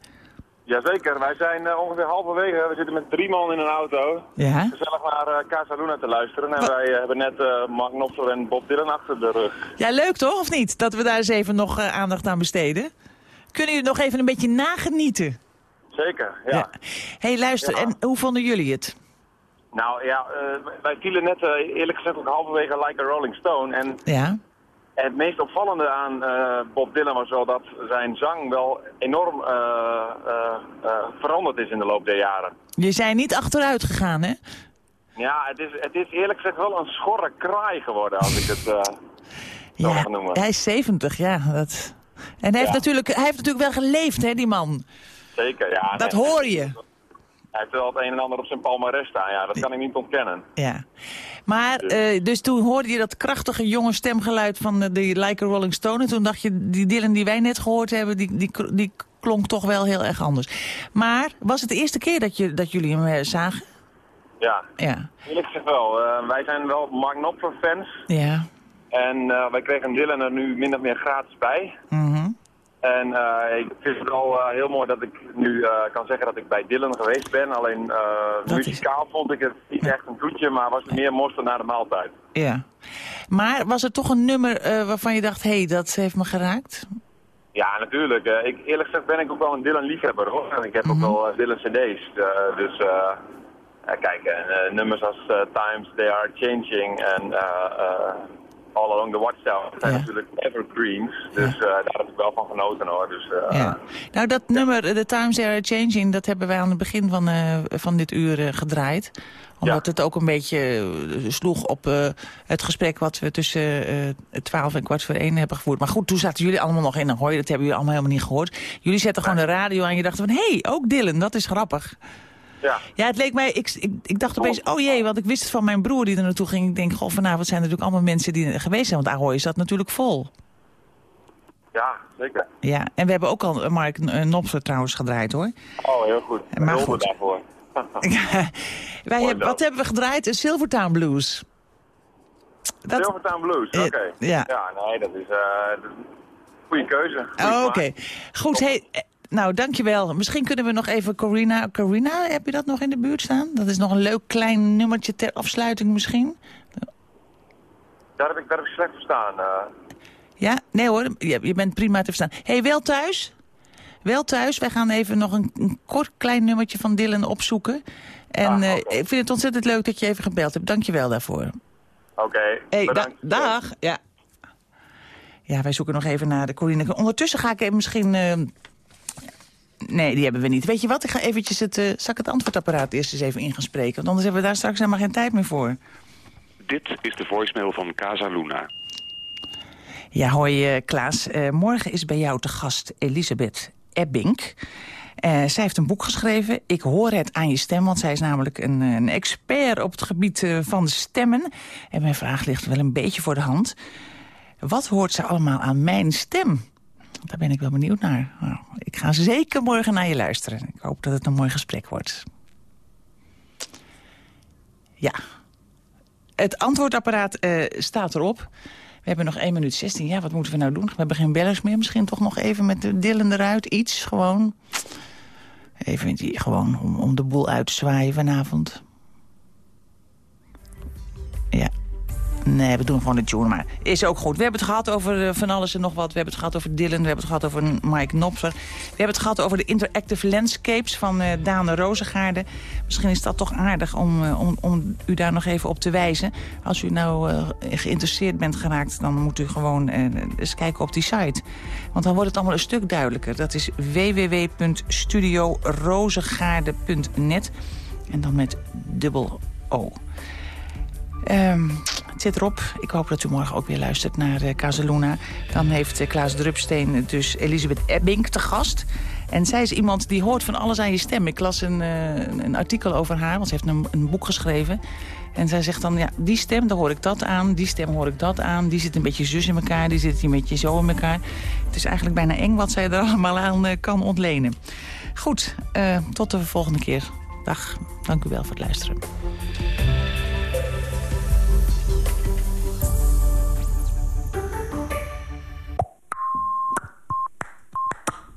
Jazeker, wij zijn eh, ongeveer halverwege. We zitten met drie man in een auto. Ja. Gezellig naar uh, Casa Luna te luisteren. En wij eh, hebben net Mark Knopfler en Bob Dylan achter de rug. Ja, leuk toch, of niet? Dat we daar eens even nog aandacht aan besteden. Kunnen jullie nog even een beetje nagenieten? Zeker, ja. ja. hey, luister, Ja. en hoe vonden jullie het? Nou ja, wij vielen net eerlijk gezegd ook halverwege Like a Rolling Stone. En ja. Het meest opvallende aan uh, Bob Dylan was wel dat zijn zang wel enorm uh, veranderd is in de loop der jaren. Je zijn niet achteruit gegaan, hè? Ja, het is, het is eerlijk gezegd wel een schorre kraai geworden, als ik het zo ja, mag noemen. Hij is 70, ja. Dat... En hij, heeft natuurlijk, hij heeft natuurlijk wel geleefd, hè, die man. Zeker, ja. Dat nee, hoor je. Hij heeft wel het een en ander op zijn palmarès staan, ja, dat kan ik niet ontkennen. Ja. Maar, uh, dus toen hoorde je dat krachtige jonge stemgeluid van de, Like a Rolling Stone. En toen dacht je, die Dylan die wij net gehoord hebben, die, die, die klonk toch wel heel erg anders. Maar, was het de eerste keer dat, je, dat jullie hem uh, zagen? Ja. Ja. Eerlijk gezegd wel. Uh, wij zijn wel Mark Knopfler fans. Ja. En wij kregen Dylan er nu min of meer gratis bij. Mm -hmm. En eh, ik vind het wel eh, heel mooi dat ik nu eh, kan zeggen dat ik bij Dylan geweest ben. Alleen muzikaal vond ik het niet echt een toetje, maar was het meer mosterd naar de maaltijd. Ja. Maar was er toch een nummer waarvan je dacht, hé, hey, dat heeft me geraakt? Ja, natuurlijk. Ik, eerlijk gezegd ben ik ook wel een Dylan-liefhebber hoor. En ik heb ook wel eh, Dylan-cd's. dus kijk, nummers als Times They Are Changing en eh, All Along the Watchtower zijn natuurlijk evergreens. Dus eh, daar heb ik wel van genoten hoor. Dus, eh, Ja. Nou, dat nummer, The Times Are Changing, dat hebben wij aan het begin van, eh, van dit uur eh, gedraaid. Omdat het ook een beetje eh, sloeg op eh, het gesprek wat we tussen eh 12 en kwart voor één hebben gevoerd. Maar goed, toen zaten jullie allemaal nog in een hooi, dat hebben jullie allemaal helemaal niet gehoord. Jullie zetten gewoon de radio aan en je dachten van, hé, hey, ook Dylan, dat is grappig. Ja. Ja, het leek mij, ik, ik, ik dacht opeens, oh jee, want ik wist het van mijn broer die er naartoe ging. Ik denk, goh, vanavond zijn er natuurlijk allemaal mensen die er geweest zijn, want Ahoy zat natuurlijk vol. ja, zeker. Ja, en we hebben ook al Mark eh, Nopser trouwens gedraaid hoor. Oh, heel goed. Maar Hulde goed. daarvoor. Wij hebben, wat hebben we gedraaid? Een Silvertown Blues. Dat- Silvertown Blues, Eh, oké. ja. nee, dat is, eh, dat is een goede keuze. Goeie Oh. Oké, goed. Hey, eh, nou, dankjewel. Misschien kunnen we nog even Corina... Corina, heb je dat nog in de buurt staan? Dat is nog een leuk klein nummertje ter afsluiting misschien. Daar heb ik, daar heb ik slecht verstaan. eh. Ja? Nee hoor, je, je bent prima te verstaan. hey, wel thuis? Wel thuis. Wij gaan even nog een, een kort klein nummertje van Dylan opzoeken. En eh, ik vind het ontzettend leuk dat je even gebeld hebt. Dank je wel daarvoor. Oké, Hey, da- dag. Ja. ja, wij zoeken nog even naar de Corine. Ondertussen ga ik even misschien... eh, Nee, die hebben we niet. Weet je wat, ik ga eventjes het, eh zal ik het antwoordapparaat eerst eens even in gaan spreken. Want anders hebben we daar straks helemaal geen tijd meer voor. Dit is de voicemail van Casa Luna. Ja, hoi eh, Klaas. Eh, morgen is bij jou te gast Elisabeth Ebbink. Eh, zij heeft een boek geschreven, Ik hoor het aan je stem... want zij is namelijk een, een expert op het gebied van stemmen. En mijn vraag ligt wel een beetje voor de hand. Wat hoort ze allemaal aan mijn stem? Daar ben ik wel benieuwd naar. Nou, ik ga zeker morgen naar je luisteren. Ik hoop dat het een mooi gesprek wordt. Ja. Het antwoordapparaat eh, staat erop. We hebben nog 1 minuut 16. Ja, wat moeten we nou doen? We hebben geen bellers meer. Misschien toch nog even met de dillen eruit. Iets, gewoon. Even die, gewoon om, om de boel uit te zwaaien vanavond. Ja. Nee, we doen gewoon de tune, maar is ook goed. We hebben het gehad over eh, van alles en nog wat. We hebben het gehad over Dylan, we hebben het gehad over Mike Nopser. We hebben het gehad over de interactive landscapes van eh Daan Rozengaarde. Misschien is dat toch aardig om, eh, om, om u daar nog even op te wijzen. Als u nou geïnteresseerd bent geraakt, dan moet u gewoon eens kijken op die site. Want dan wordt het allemaal een stuk duidelijker. Dat is www.studiorozengaarde.net en dan met dubbel O. Ehm, zit erop. Ik hoop dat u morgen ook weer luistert naar uh, Casaluna. Dan heeft uh, Klaas Drupsteen dus Elisabeth Ebbink te gast. En zij is iemand die hoort van alles aan je stem. Ik las een, uh, een artikel over haar, want ze heeft een, een, boek geschreven. En zij zegt dan, ja, die stem, daar hoor ik dat aan. Die stem hoor ik dat aan. Die zit een beetje zus in elkaar. Die zit een beetje zo in elkaar. Het is eigenlijk bijna eng wat zij er allemaal aan kan ontlenen. Goed, tot de volgende keer. Dag, dank u wel voor het luisteren.